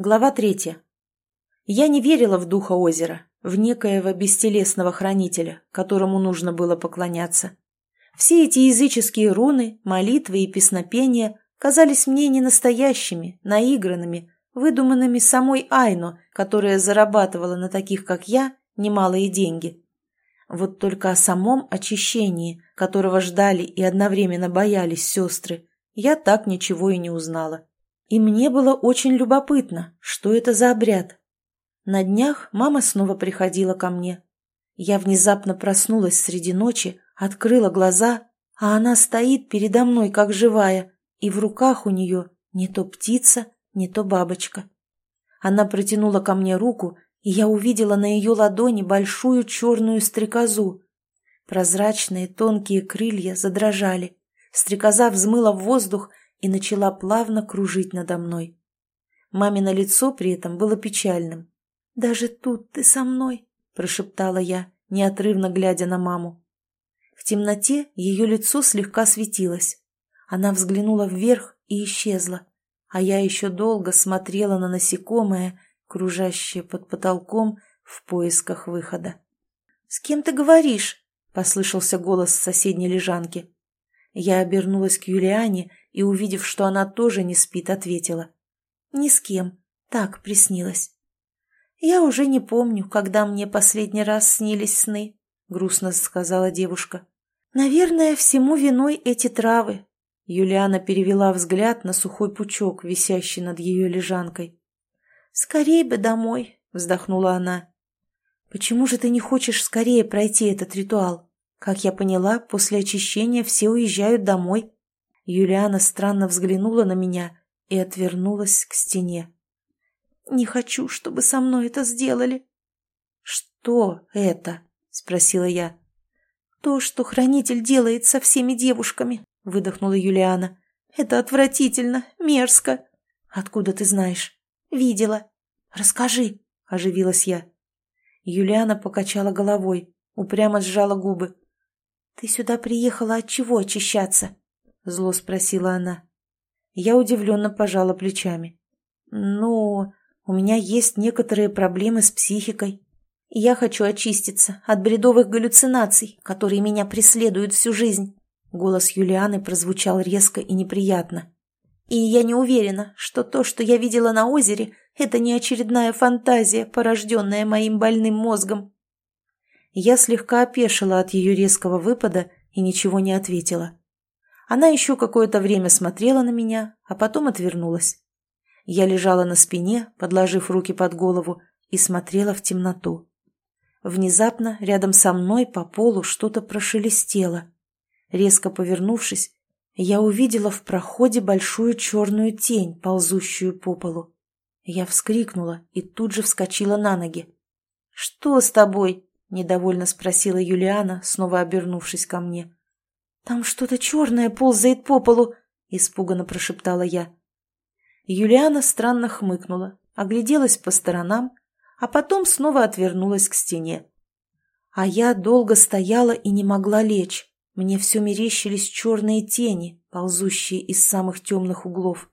Глава третья. Я не верила в духа озера, в некоего бестелесного хранителя, которому нужно было поклоняться. Все эти языческие руны, молитвы и песнопения казались мне ненастоящими, наигранными, выдуманными самой Айно, которая зарабатывала на таких, как я, немалые деньги. Вот только о самом очищении, которого ждали и одновременно боялись сестры, я так ничего и не узнала. И мне было очень любопытно, что это за обряд. На днях мама снова приходила ко мне. Я внезапно проснулась среди ночи, открыла глаза, а она стоит передо мной, как живая, и в руках у нее не то птица, не то бабочка. Она протянула ко мне руку, и я увидела на ее ладони большую черную стрекозу. Прозрачные тонкие крылья задрожали. Стрекоза взмыла в воздух и начала плавно кружить надо мной. Мамино лицо при этом было печальным. «Даже тут ты со мной», — прошептала я, неотрывно глядя на маму. В темноте ее лицо слегка светилось. Она взглянула вверх и исчезла, а я еще долго смотрела на насекомое, кружащее под потолком в поисках выхода. «С кем ты говоришь?» — послышался голос с соседней лежанки. Я обернулась к Юлиане и, увидев, что она тоже не спит, ответила. «Ни с кем. Так приснилось». «Я уже не помню, когда мне последний раз снились сны», — грустно сказала девушка. «Наверное, всему виной эти травы». Юлиана перевела взгляд на сухой пучок, висящий над ее лежанкой. «Скорей бы домой», — вздохнула она. «Почему же ты не хочешь скорее пройти этот ритуал? Как я поняла, после очищения все уезжают домой». Юлиана странно взглянула на меня и отвернулась к стене. «Не хочу, чтобы со мной это сделали». «Что это?» — спросила я. «То, что хранитель делает со всеми девушками», — выдохнула Юлиана. «Это отвратительно, мерзко». «Откуда ты знаешь?» «Видела». «Расскажи», — оживилась я. Юлиана покачала головой, упрямо сжала губы. «Ты сюда приехала от чего очищаться?» Зло спросила она. Я удивленно пожала плечами. «Ну, у меня есть некоторые проблемы с психикой. Я хочу очиститься от бредовых галлюцинаций, которые меня преследуют всю жизнь». Голос Юлианы прозвучал резко и неприятно. «И я не уверена, что то, что я видела на озере, это не очередная фантазия, порожденная моим больным мозгом». Я слегка опешила от ее резкого выпада и ничего не ответила. Она еще какое-то время смотрела на меня, а потом отвернулась. Я лежала на спине, подложив руки под голову, и смотрела в темноту. Внезапно рядом со мной по полу что-то прошелестело. Резко повернувшись, я увидела в проходе большую черную тень, ползущую по полу. Я вскрикнула и тут же вскочила на ноги. «Что с тобой?» – недовольно спросила Юлиана, снова обернувшись ко мне. «Там что-то черное ползает по полу», — испуганно прошептала я. Юлиана странно хмыкнула, огляделась по сторонам, а потом снова отвернулась к стене. А я долго стояла и не могла лечь. Мне все мерещились черные тени, ползущие из самых темных углов.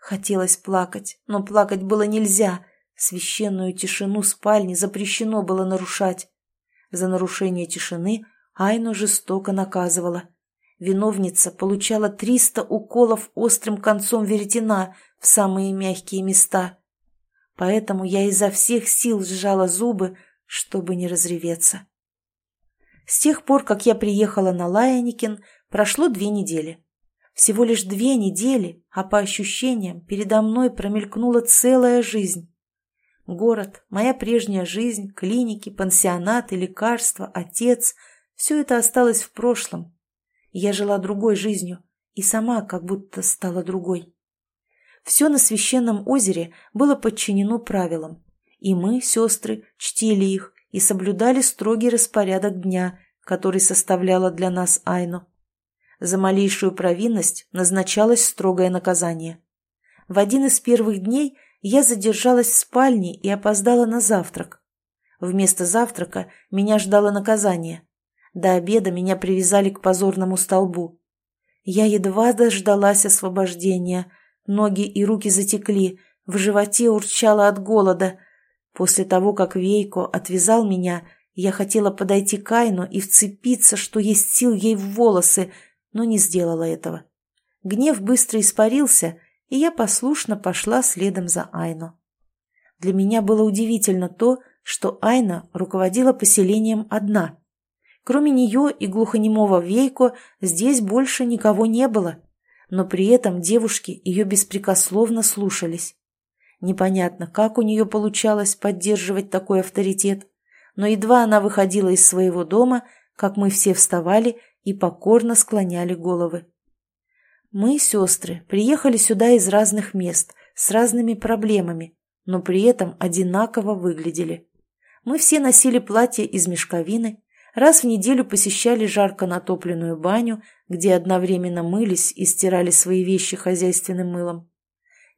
Хотелось плакать, но плакать было нельзя. Священную тишину спальни запрещено было нарушать. За нарушение тишины Айну жестоко наказывала — Виновница получала 300 уколов острым концом веретена в самые мягкие места. Поэтому я изо всех сил сжала зубы, чтобы не разреветься. С тех пор, как я приехала на Лаяникин, прошло две недели. Всего лишь две недели, а по ощущениям передо мной промелькнула целая жизнь. Город, моя прежняя жизнь, клиники, пансионаты, лекарства, отец – все это осталось в прошлом, я жила другой жизнью и сама как будто стала другой. Все на священном озере было подчинено правилам, и мы, сестры, чтили их и соблюдали строгий распорядок дня, который составляла для нас Айну. За малейшую провинность назначалось строгое наказание. В один из первых дней я задержалась в спальне и опоздала на завтрак. Вместо завтрака меня ждало наказание. До обеда меня привязали к позорному столбу. Я едва дождалась освобождения. Ноги и руки затекли, В животе урчало от голода. После того, как Вейко отвязал меня, я хотела подойти к Айну и вцепиться, что есть сил ей в волосы, но не сделала этого. Гнев быстро испарился, и я послушно пошла следом за Айно. Для меня было удивительно то, что Айна руководила поселением одна. Кроме нее и глухонемого Вейко здесь больше никого не было, но при этом девушки ее беспрекословно слушались. Непонятно, как у нее получалось поддерживать такой авторитет, но едва она выходила из своего дома, как мы все вставали и покорно склоняли головы. Мы, сестры, приехали сюда из разных мест, с разными проблемами, но при этом одинаково выглядели. Мы все носили платья из мешковины, раз в неделю посещали жарко натопленную баню, где одновременно мылись и стирали свои вещи хозяйственным мылом.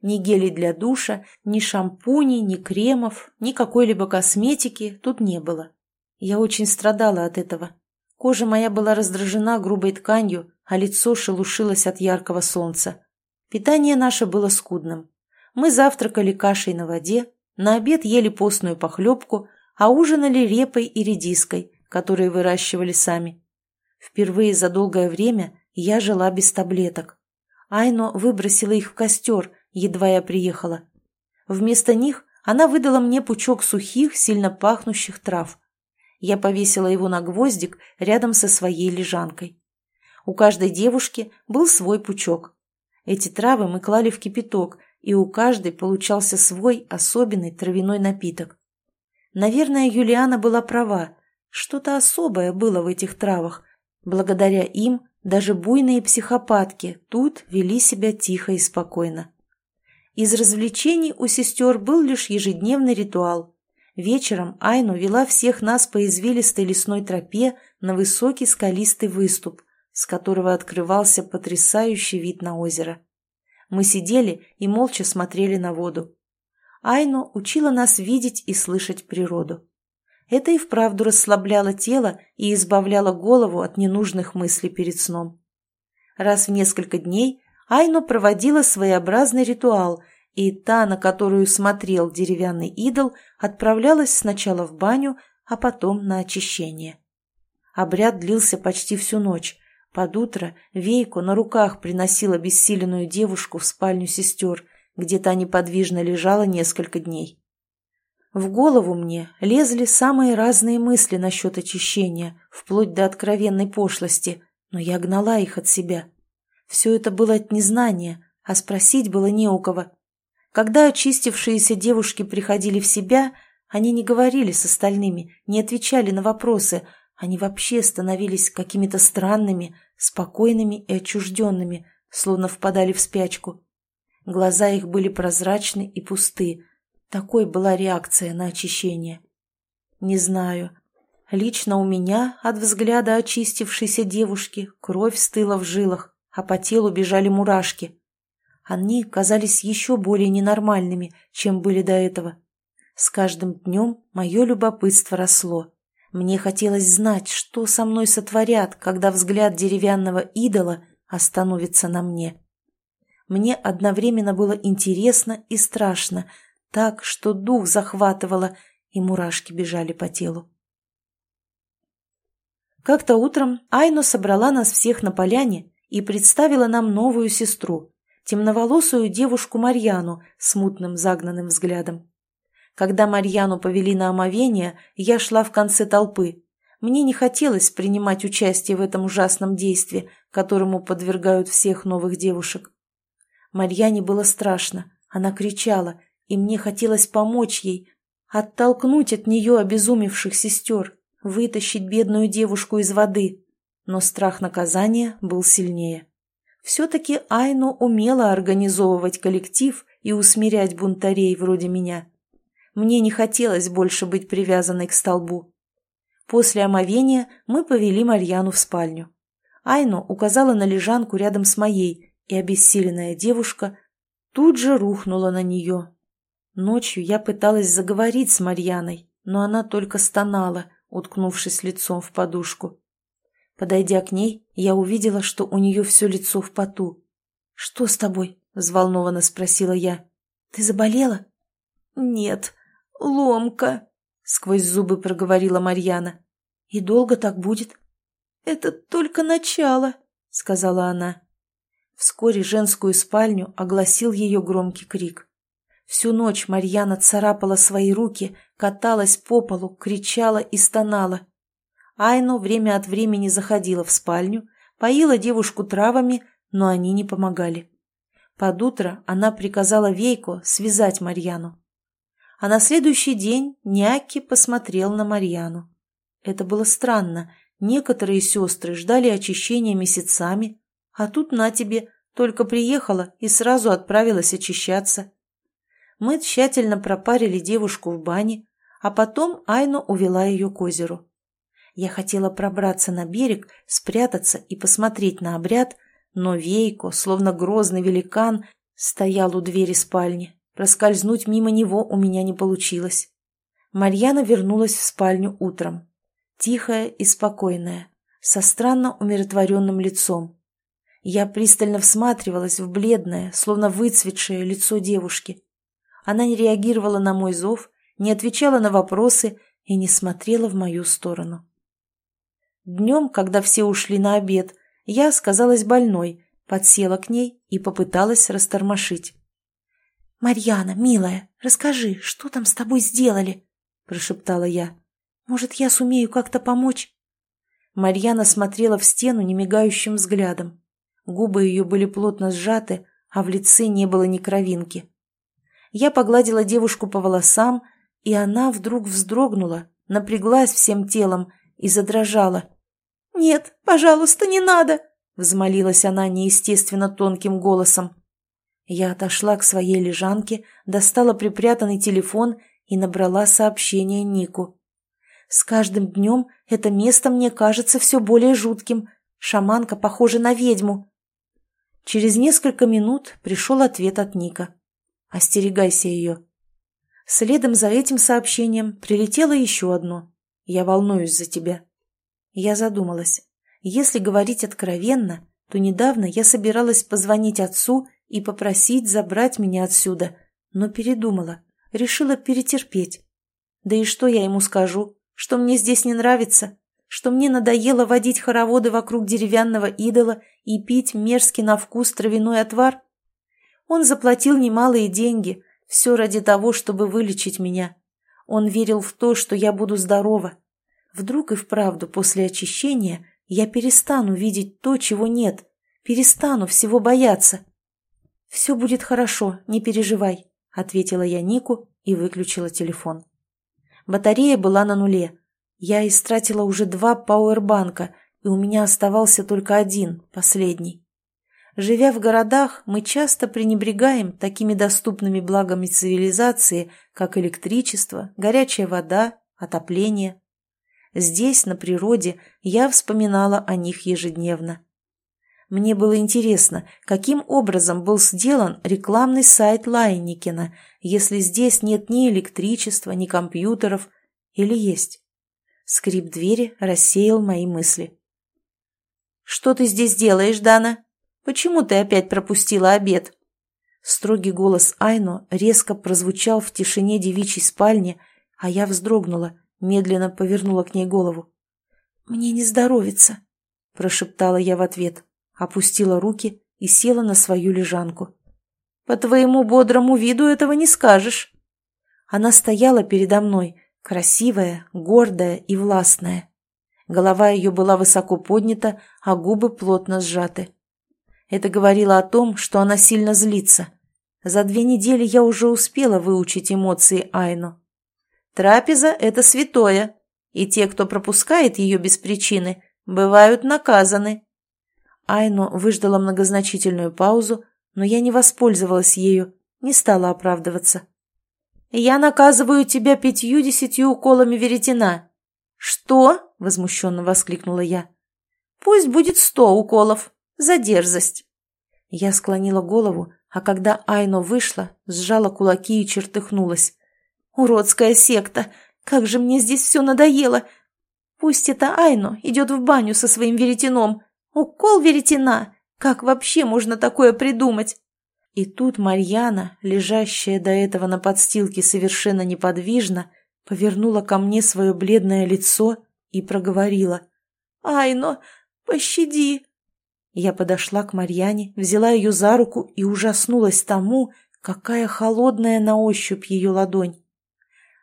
Ни гелей для душа, ни шампуней, ни кремов, ни какой-либо косметики тут не было. Я очень страдала от этого. Кожа моя была раздражена грубой тканью, а лицо шелушилось от яркого солнца. Питание наше было скудным. Мы завтракали кашей на воде, на обед ели постную похлебку, а ужинали репой и редиской, которые выращивали сами. Впервые за долгое время я жила без таблеток. Айно выбросила их в костер, едва я приехала. Вместо них она выдала мне пучок сухих, сильно пахнущих трав. Я повесила его на гвоздик рядом со своей лежанкой. У каждой девушки был свой пучок. Эти травы мы клали в кипяток, и у каждой получался свой особенный травяной напиток. Наверное, Юлиана была права. Что-то особое было в этих травах. Благодаря им даже буйные психопатки тут вели себя тихо и спокойно. Из развлечений у сестер был лишь ежедневный ритуал. Вечером Айну вела всех нас по извилистой лесной тропе на высокий скалистый выступ, с которого открывался потрясающий вид на озеро. Мы сидели и молча смотрели на воду. Айну учила нас видеть и слышать природу. Это и вправду расслабляло тело и избавляло голову от ненужных мыслей перед сном. Раз в несколько дней Айно проводила своеобразный ритуал, и та, на которую смотрел деревянный идол, отправлялась сначала в баню, а потом на очищение. Обряд длился почти всю ночь. Под утро Вейку на руках приносила бессиленную девушку в спальню сестер, где та неподвижно лежала несколько дней. В голову мне лезли самые разные мысли насчет очищения, вплоть до откровенной пошлости, но я гнала их от себя. Все это было от незнания, а спросить было не у кого. Когда очистившиеся девушки приходили в себя, они не говорили с остальными, не отвечали на вопросы, они вообще становились какими-то странными, спокойными и отчужденными, словно впадали в спячку. Глаза их были прозрачны и пусты. Такой была реакция на очищение. Не знаю. Лично у меня от взгляда очистившейся девушки кровь стыла в жилах а по телу бежали мурашки. Они казались еще более ненормальными, чем были до этого. С каждым днем мое любопытство росло. Мне хотелось знать, что со мной сотворят, когда взгляд деревянного идола остановится на мне. Мне одновременно было интересно и страшно, так, что дух захватывало, и мурашки бежали по телу. Как-то утром Айно собрала нас всех на поляне и представила нам новую сестру, темноволосую девушку Марьяну с мутным загнанным взглядом. Когда Марьяну повели на омовение, я шла в конце толпы. Мне не хотелось принимать участие в этом ужасном действии, которому подвергают всех новых девушек. Марьяне было страшно, она кричала, и мне хотелось помочь ей, оттолкнуть от нее обезумевших сестер, вытащить бедную девушку из воды но страх наказания был сильнее. Все-таки Айну умела организовывать коллектив и усмирять бунтарей вроде меня. Мне не хотелось больше быть привязанной к столбу. После омовения мы повели Марьяну в спальню. Айну указала на лежанку рядом с моей, и обессиленная девушка тут же рухнула на нее. Ночью я пыталась заговорить с Марьяной, но она только стонала, уткнувшись лицом в подушку. Подойдя к ней, я увидела, что у нее все лицо в поту. «Что с тобой?» – взволнованно спросила я. Ты заболела?» «Нет, ломка», — сквозь зубы проговорила Марьяна. «И долго так будет?» «Это только начало», — сказала она. Вскоре женскую спальню огласил ее громкий крик. Всю ночь Марьяна царапала свои руки, каталась по полу, кричала и стонала. Айну время от времени заходила в спальню, поила девушку травами, но они не помогали. Под утро она приказала Вейко связать Марьяну. А на следующий день Няки посмотрел на Марьяну. Это было странно. Некоторые сестры ждали очищения месяцами, а тут на тебе, только приехала и сразу отправилась очищаться. Мы тщательно пропарили девушку в бане, а потом Айну увела ее к озеру. Я хотела пробраться на берег, спрятаться и посмотреть на обряд, но Вейко, словно грозный великан, стоял у двери спальни. Проскользнуть мимо него у меня не получилось. Марьяна вернулась в спальню утром. Тихая и спокойная, со странно умиротворенным лицом. Я пристально всматривалась в бледное, словно выцветшее лицо девушки. Она не реагировала на мой зов, не отвечала на вопросы и не смотрела в мою сторону. Днем, когда все ушли на обед, я сказалась больной, подсела к ней и попыталась растормошить. «Марьяна, милая, расскажи, что там с тобой сделали?» – прошептала я. «Может, я сумею как-то помочь?» Марьяна смотрела в стену немигающим взглядом. Губы ее были плотно сжаты, а в лице не было ни кровинки. Я погладила девушку по волосам, и она вдруг вздрогнула, напряглась всем телом и задрожала. «Нет, пожалуйста, не надо!» — взмолилась она неестественно тонким голосом. Я отошла к своей лежанке, достала припрятанный телефон и набрала сообщение Нику. «С каждым днем это место мне кажется все более жутким. Шаманка похожа на ведьму». Через несколько минут пришел ответ от Ника. «Остерегайся ее». Следом за этим сообщением прилетело еще одно. «Я волнуюсь за тебя». Я задумалась. Если говорить откровенно, то недавно я собиралась позвонить отцу и попросить забрать меня отсюда, но передумала, решила перетерпеть. Да и что я ему скажу? Что мне здесь не нравится? Что мне надоело водить хороводы вокруг деревянного идола и пить мерзкий на вкус травяной отвар? Он заплатил немалые деньги, все ради того, чтобы вылечить меня. Он верил в то, что я буду здорова, Вдруг и вправду после очищения я перестану видеть то, чего нет, перестану всего бояться. «Все будет хорошо, не переживай», — ответила я Нику и выключила телефон. Батарея была на нуле. Я истратила уже два пауэрбанка, и у меня оставался только один, последний. Живя в городах, мы часто пренебрегаем такими доступными благами цивилизации, как электричество, горячая вода, отопление. Здесь, на природе, я вспоминала о них ежедневно. Мне было интересно, каким образом был сделан рекламный сайт Лайникина, если здесь нет ни электричества, ни компьютеров, или есть. Скрип двери рассеял мои мысли. «Что ты здесь делаешь, Дана? Почему ты опять пропустила обед?» Строгий голос Айно резко прозвучал в тишине девичьей спальни, а я вздрогнула, медленно повернула к ней голову. «Мне не здоровится», – прошептала я в ответ, опустила руки и села на свою лежанку. «По твоему бодрому виду этого не скажешь». Она стояла передо мной, красивая, гордая и властная. Голова ее была высоко поднята, а губы плотно сжаты. Это говорило о том, что она сильно злится. За две недели я уже успела выучить эмоции Айну. Трапеза – это святое, и те, кто пропускает ее без причины, бывают наказаны. Айно выждала многозначительную паузу, но я не воспользовалась ею, не стала оправдываться. «Я наказываю тебя пятью-десятью уколами веретена». «Что?» – возмущенно воскликнула я. «Пусть будет сто уколов. За дерзость». Я склонила голову, а когда Айно вышла, сжала кулаки и чертыхнулась. Уродская секта! Как же мне здесь все надоело! Пусть это Айно идет в баню со своим веретеном. Укол веретена! Как вообще можно такое придумать? И тут Марьяна, лежащая до этого на подстилке совершенно неподвижно, повернула ко мне свое бледное лицо и проговорила. «Айно, пощади!» Я подошла к Марьяне, взяла ее за руку и ужаснулась тому, какая холодная на ощупь ее ладонь.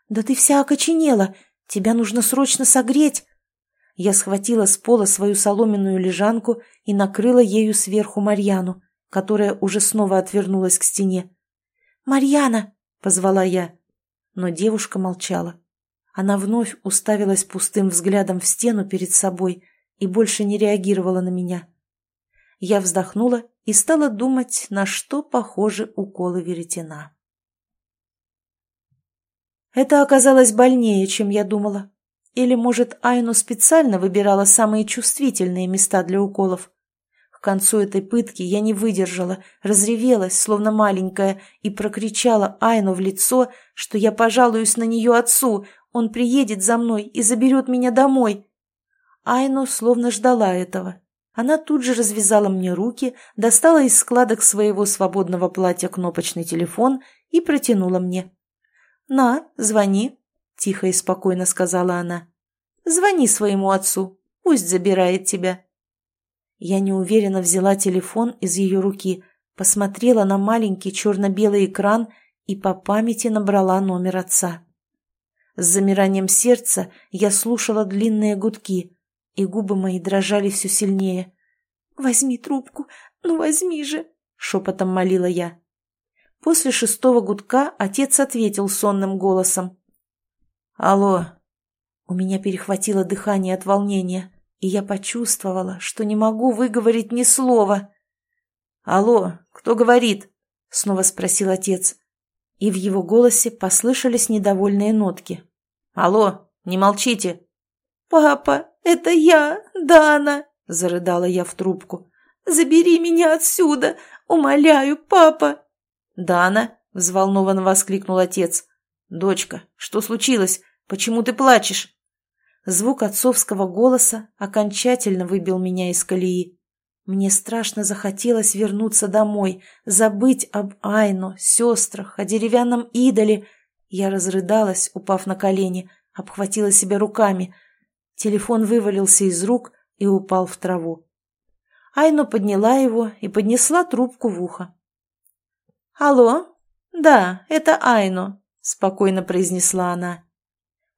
«Да ты вся окоченела! Тебя нужно срочно согреть!» Я схватила с пола свою соломенную лежанку и накрыла ею сверху Марьяну, которая уже снова отвернулась к стене. «Марьяна!» — позвала я. Но девушка молчала. Она вновь уставилась пустым взглядом в стену перед собой и больше не реагировала на меня. Я вздохнула и стала думать, на что похожи уколы веретена. Это оказалось больнее, чем я думала. Или, может, Айну специально выбирала самые чувствительные места для уколов? К концу этой пытки я не выдержала, разревелась, словно маленькая, и прокричала Айну в лицо, что я пожалуюсь на нее отцу, он приедет за мной и заберет меня домой. Айну словно ждала этого. Она тут же развязала мне руки, достала из складок своего свободного платья кнопочный телефон и протянула мне. «На, звони», — тихо и спокойно сказала она. «Звони своему отцу, пусть забирает тебя». Я неуверенно взяла телефон из ее руки, посмотрела на маленький черно-белый экран и по памяти набрала номер отца. С замиранием сердца я слушала длинные гудки, и губы мои дрожали все сильнее. «Возьми трубку, ну возьми же!» — шепотом молила я. После шестого гудка отец ответил сонным голосом. «Алло!» У меня перехватило дыхание от волнения, и я почувствовала, что не могу выговорить ни слова. «Алло, кто говорит?» — снова спросил отец. И в его голосе послышались недовольные нотки. «Алло, не молчите!» «Папа, это я, Дана!» — зарыдала я в трубку. «Забери меня отсюда! Умоляю, папа!» «Дана!» — взволнованно воскликнул отец. «Дочка, что случилось? Почему ты плачешь?» Звук отцовского голоса окончательно выбил меня из колеи. Мне страшно захотелось вернуться домой, забыть об Айно, сестрах, о деревянном идоле. Я разрыдалась, упав на колени, обхватила себя руками. Телефон вывалился из рук и упал в траву. Айно подняла его и поднесла трубку в ухо. «Алло? Да, это Айно», спокойно произнесла она.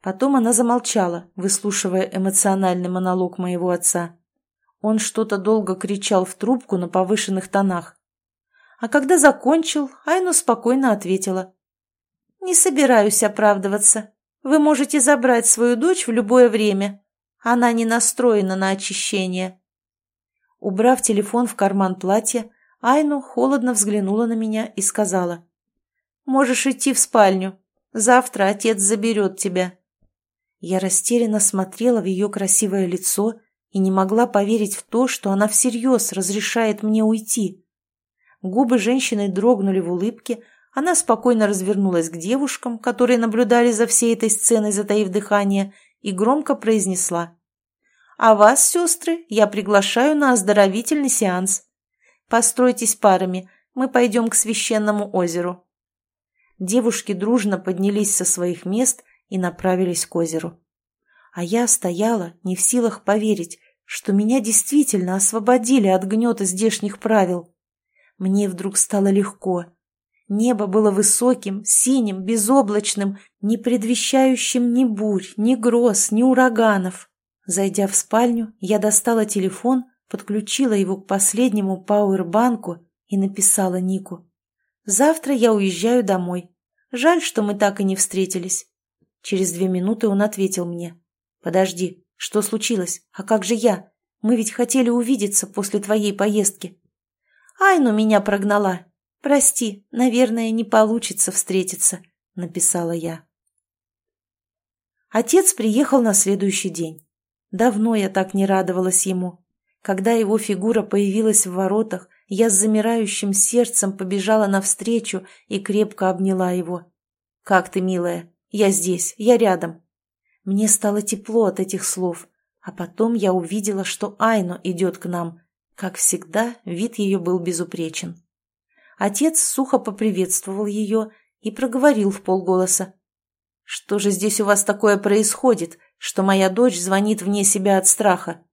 Потом она замолчала, выслушивая эмоциональный монолог моего отца. Он что-то долго кричал в трубку на повышенных тонах. А когда закончил, Айну спокойно ответила. «Не собираюсь оправдываться. Вы можете забрать свою дочь в любое время. Она не настроена на очищение». Убрав телефон в карман платья, Айну холодно взглянула на меня и сказала. Можешь идти в спальню. Завтра отец заберет тебя». Я растерянно смотрела в ее красивое лицо и не могла поверить в то, что она всерьез разрешает мне уйти. Губы женщины дрогнули в улыбке, она спокойно развернулась к девушкам, которые наблюдали за всей этой сценой, затаив дыхание, и громко произнесла. «А вас, сестры, я приглашаю на оздоровительный сеанс. Постройтесь парами, мы пойдем к священному озеру». Девушки дружно поднялись со своих мест и направились к озеру. А я стояла, не в силах поверить, что меня действительно освободили от гнета здешних правил. Мне вдруг стало легко. Небо было высоким, синим, безоблачным, не предвещающим ни бурь, ни гроз, ни ураганов. Зайдя в спальню, я достала телефон, подключила его к последнему пауэрбанку и написала Нику. Завтра я уезжаю домой. Жаль, что мы так и не встретились. Через две минуты он ответил мне. Подожди, что случилось? А как же я? Мы ведь хотели увидеться после твоей поездки. Айну меня прогнала. Прости, наверное, не получится встретиться, написала я. Отец приехал на следующий день. Давно я так не радовалась ему. Когда его фигура появилась в воротах, я с замирающим сердцем побежала навстречу и крепко обняла его. «Как ты, милая? Я здесь, я рядом». Мне стало тепло от этих слов, а потом я увидела, что Айно идет к нам. Как всегда, вид ее был безупречен. Отец сухо поприветствовал ее и проговорил в полголоса. «Что же здесь у вас такое происходит, что моя дочь звонит вне себя от страха?»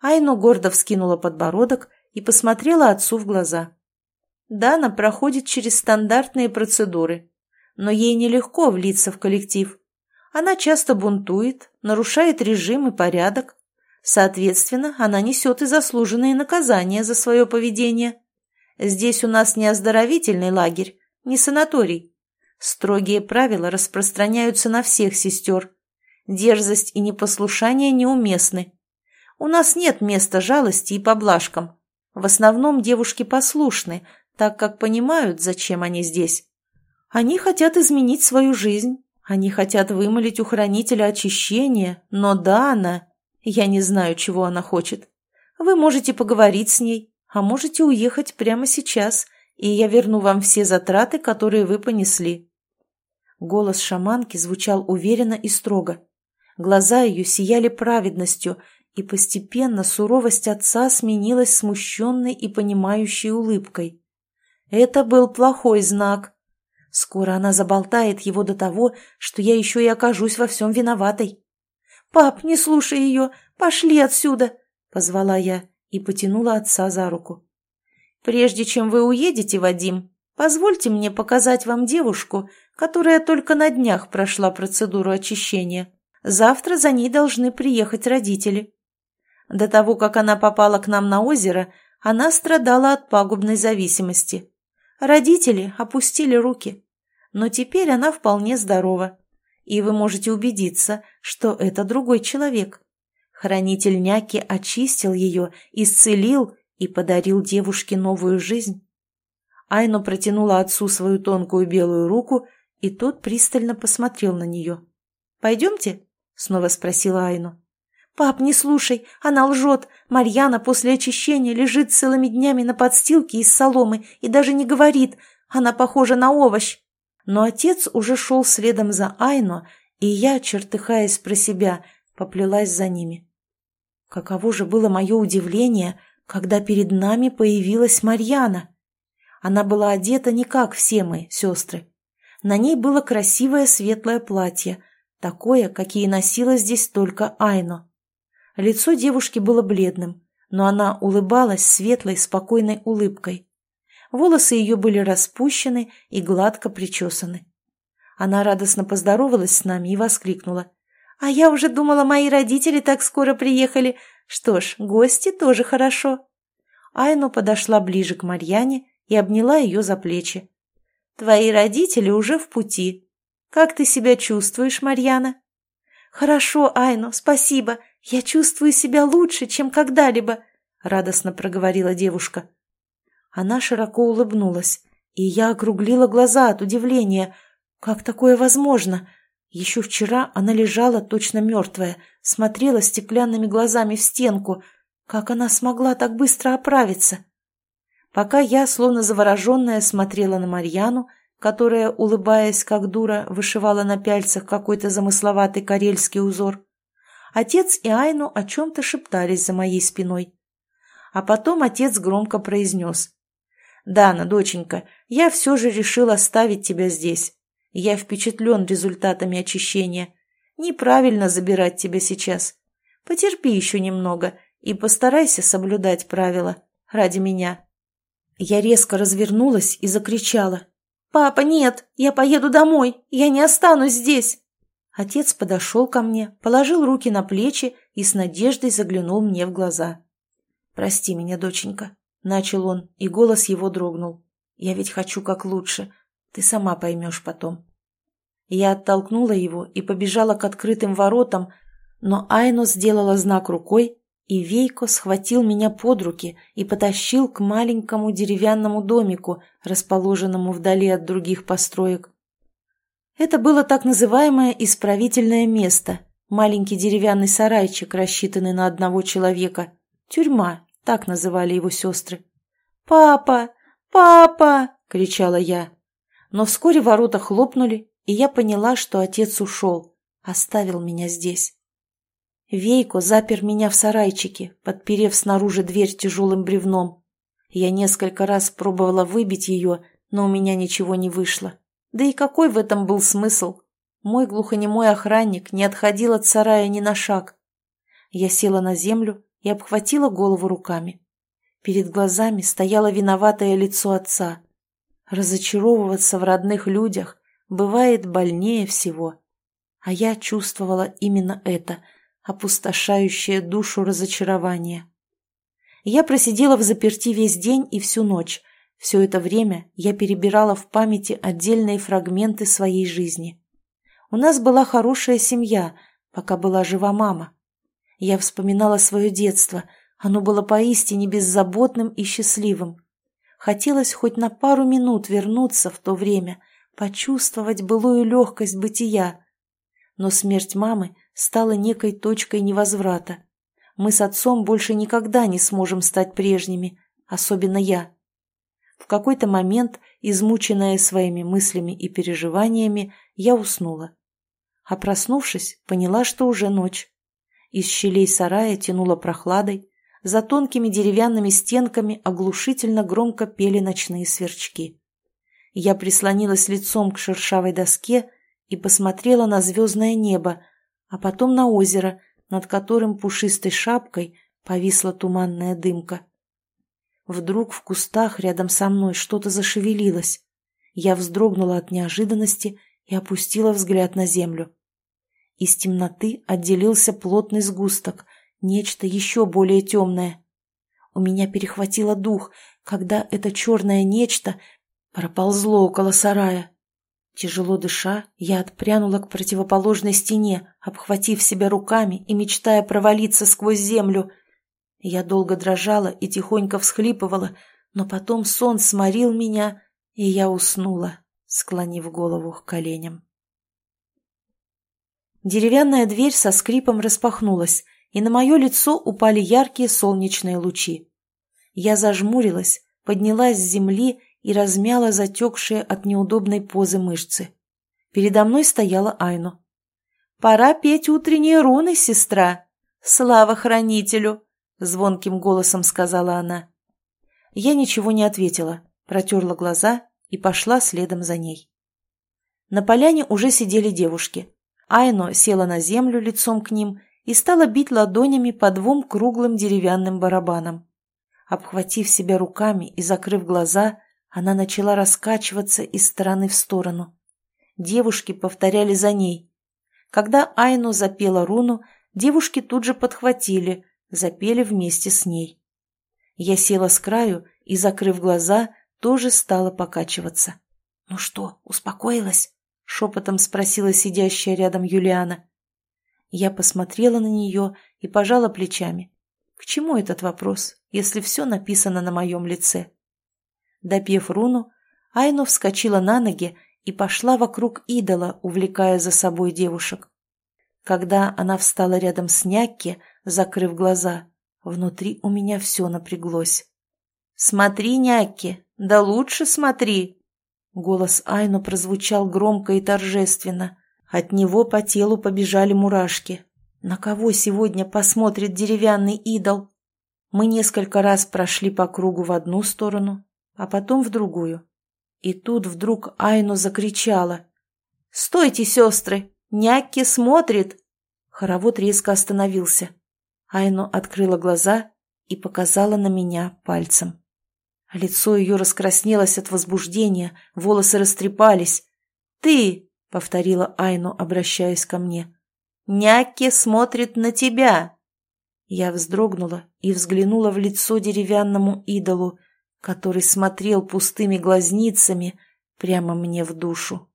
Айну гордо вскинула подбородок и посмотрела отцу в глаза. Дана проходит через стандартные процедуры, но ей нелегко влиться в коллектив. Она часто бунтует, нарушает режим и порядок. Соответственно, она несет и заслуженные наказания за свое поведение. Здесь у нас не оздоровительный лагерь, не санаторий. Строгие правила распространяются на всех сестер. Дерзость и непослушание неуместны. У нас нет места жалости и поблажкам. В основном девушки послушны, так как понимают, зачем они здесь. Они хотят изменить свою жизнь. Они хотят вымолить у хранителя очищение, но да, она... Я не знаю, чего она хочет. Вы можете поговорить с ней, а можете уехать прямо сейчас, и я верну вам все затраты, которые вы понесли». Голос шаманки звучал уверенно и строго. Глаза ее сияли праведностью, и постепенно суровость отца сменилась смущенной и понимающей улыбкой. Это был плохой знак. Скоро она заболтает его до того, что я еще и окажусь во всем виноватой. «Пап, не слушай ее! Пошли отсюда!» — позвала я и потянула отца за руку. «Прежде чем вы уедете, Вадим, позвольте мне показать вам девушку, которая только на днях прошла процедуру очищения. Завтра за ней должны приехать родители». До того, как она попала к нам на озеро, она страдала от пагубной зависимости. Родители опустили руки. Но теперь она вполне здорова. И вы можете убедиться, что это другой человек. Хранитель Няки очистил ее, исцелил и подарил девушке новую жизнь. Айно протянула отцу свою тонкую белую руку, и тот пристально посмотрел на нее. «Пойдемте?» — снова спросила Айно. «Пап, не слушай, она лжет. Марьяна после очищения лежит целыми днями на подстилке из соломы и даже не говорит. Она похожа на овощ». Но отец уже шел следом за Айно, и я, чертыхаясь про себя, поплелась за ними. Каково же было мое удивление, когда перед нами появилась Марьяна. Она была одета не как все мы, сестры. На ней было красивое светлое платье, такое, какие носила здесь только Айно. Лицо девушки было бледным, но она улыбалась светлой, спокойной улыбкой. Волосы ее были распущены и гладко причесаны. Она радостно поздоровалась с нами и воскликнула. «А я уже думала, мои родители так скоро приехали. Что ж, гости тоже хорошо». Айно подошла ближе к Марьяне и обняла ее за плечи. «Твои родители уже в пути. Как ты себя чувствуешь, Марьяна?» «Хорошо, Айно, спасибо. «Я чувствую себя лучше, чем когда-либо», — радостно проговорила девушка. Она широко улыбнулась, и я округлила глаза от удивления. Как такое возможно? Еще вчера она лежала точно мертвая, смотрела стеклянными глазами в стенку. Как она смогла так быстро оправиться? Пока я, словно завороженная, смотрела на Марьяну, которая, улыбаясь как дура, вышивала на пяльцах какой-то замысловатый карельский узор, Отец и Айну о чем-то шептались за моей спиной. А потом отец громко произнес. «Дана, доченька, я все же решил оставить тебя здесь. Я впечатлен результатами очищения. Неправильно забирать тебя сейчас. Потерпи еще немного и постарайся соблюдать правила. Ради меня». Я резко развернулась и закричала. «Папа, нет! Я поеду домой! Я не останусь здесь!» Отец подошел ко мне, положил руки на плечи и с надеждой заглянул мне в глаза. «Прости меня, доченька», — начал он, и голос его дрогнул. «Я ведь хочу как лучше. Ты сама поймешь потом». Я оттолкнула его и побежала к открытым воротам, но Айно сделала знак рукой, и Вейко схватил меня под руки и потащил к маленькому деревянному домику, расположенному вдали от других построек. Это было так называемое исправительное место, маленький деревянный сарайчик, рассчитанный на одного человека. Тюрьма, так называли его сестры. «Папа! Папа!» — кричала я. Но вскоре ворота хлопнули, и я поняла, что отец ушел, оставил меня здесь. Вейко запер меня в сарайчике, подперев снаружи дверь тяжелым бревном. Я несколько раз пробовала выбить ее, но у меня ничего не вышло. Да и какой в этом был смысл? Мой глухонемой охранник не отходил от сарая ни на шаг. Я села на землю и обхватила голову руками. Перед глазами стояло виноватое лицо отца. Разочаровываться в родных людях бывает больнее всего. А я чувствовала именно это, опустошающее душу разочарование. Я просидела в заперти весь день и всю ночь. Все это время я перебирала в памяти отдельные фрагменты своей жизни. У нас была хорошая семья, пока была жива мама. Я вспоминала свое детство. Оно было поистине беззаботным и счастливым. Хотелось хоть на пару минут вернуться в то время, почувствовать былую легкость бытия. Но смерть мамы стала некой точкой невозврата. Мы с отцом больше никогда не сможем стать прежними, особенно я. В какой-то момент, измученная своими мыслями и переживаниями, я уснула. А проснувшись, поняла, что уже ночь. Из щелей сарая тянуло прохладой, за тонкими деревянными стенками оглушительно громко пели ночные сверчки. Я прислонилась лицом к шершавой доске и посмотрела на звездное небо, а потом на озеро, над которым пушистой шапкой повисла туманная дымка. Вдруг в кустах рядом со мной что-то зашевелилось. Я вздрогнула от неожиданности и опустила взгляд на землю. Из темноты отделился плотный сгусток, нечто еще более темное. У меня перехватило дух, когда это черное нечто проползло около сарая. Тяжело дыша, я отпрянула к противоположной стене, обхватив себя руками и мечтая провалиться сквозь землю. Я долго дрожала и тихонько всхлипывала, но потом сон сморил меня, и я уснула, склонив голову к коленям. Деревянная дверь со скрипом распахнулась, и на мое лицо упали яркие солнечные лучи. Я зажмурилась, поднялась с земли и размяла затекшие от неудобной позы мышцы. Передо мной стояла Айну. «Пора петь утренние руны, сестра! Слава хранителю!» — звонким голосом сказала она. Я ничего не ответила, протерла глаза и пошла следом за ней. На поляне уже сидели девушки. Айно села на землю лицом к ним и стала бить ладонями по двум круглым деревянным барабанам. Обхватив себя руками и закрыв глаза, она начала раскачиваться из стороны в сторону. Девушки повторяли за ней. Когда Айну запела руну, девушки тут же подхватили, запели вместе с ней. Я села с краю и, закрыв глаза, тоже стала покачиваться. «Ну что, успокоилась?» — шепотом спросила сидящая рядом Юлиана. Я посмотрела на нее и пожала плечами. К чему этот вопрос, если все написано на моем лице? Допев руну, Айну вскочила на ноги и пошла вокруг идола, увлекая за собой девушек. Когда она встала рядом с Някки, закрыв глаза, внутри у меня все напряглось. «Смотри, Някки, да лучше смотри!» Голос Айну прозвучал громко и торжественно. От него по телу побежали мурашки. «На кого сегодня посмотрит деревянный идол?» Мы несколько раз прошли по кругу в одну сторону, а потом в другую. И тут вдруг Айну закричала. «Стойте, сестры! Някки смотрит!» Хоровод резко остановился. Айну открыла глаза и показала на меня пальцем. Лицо ее раскраснелось от возбуждения, волосы растрепались. «Ты!» — повторила Айну, обращаясь ко мне. «Някки смотрит на тебя!» Я вздрогнула и взглянула в лицо деревянному идолу, который смотрел пустыми глазницами прямо мне в душу.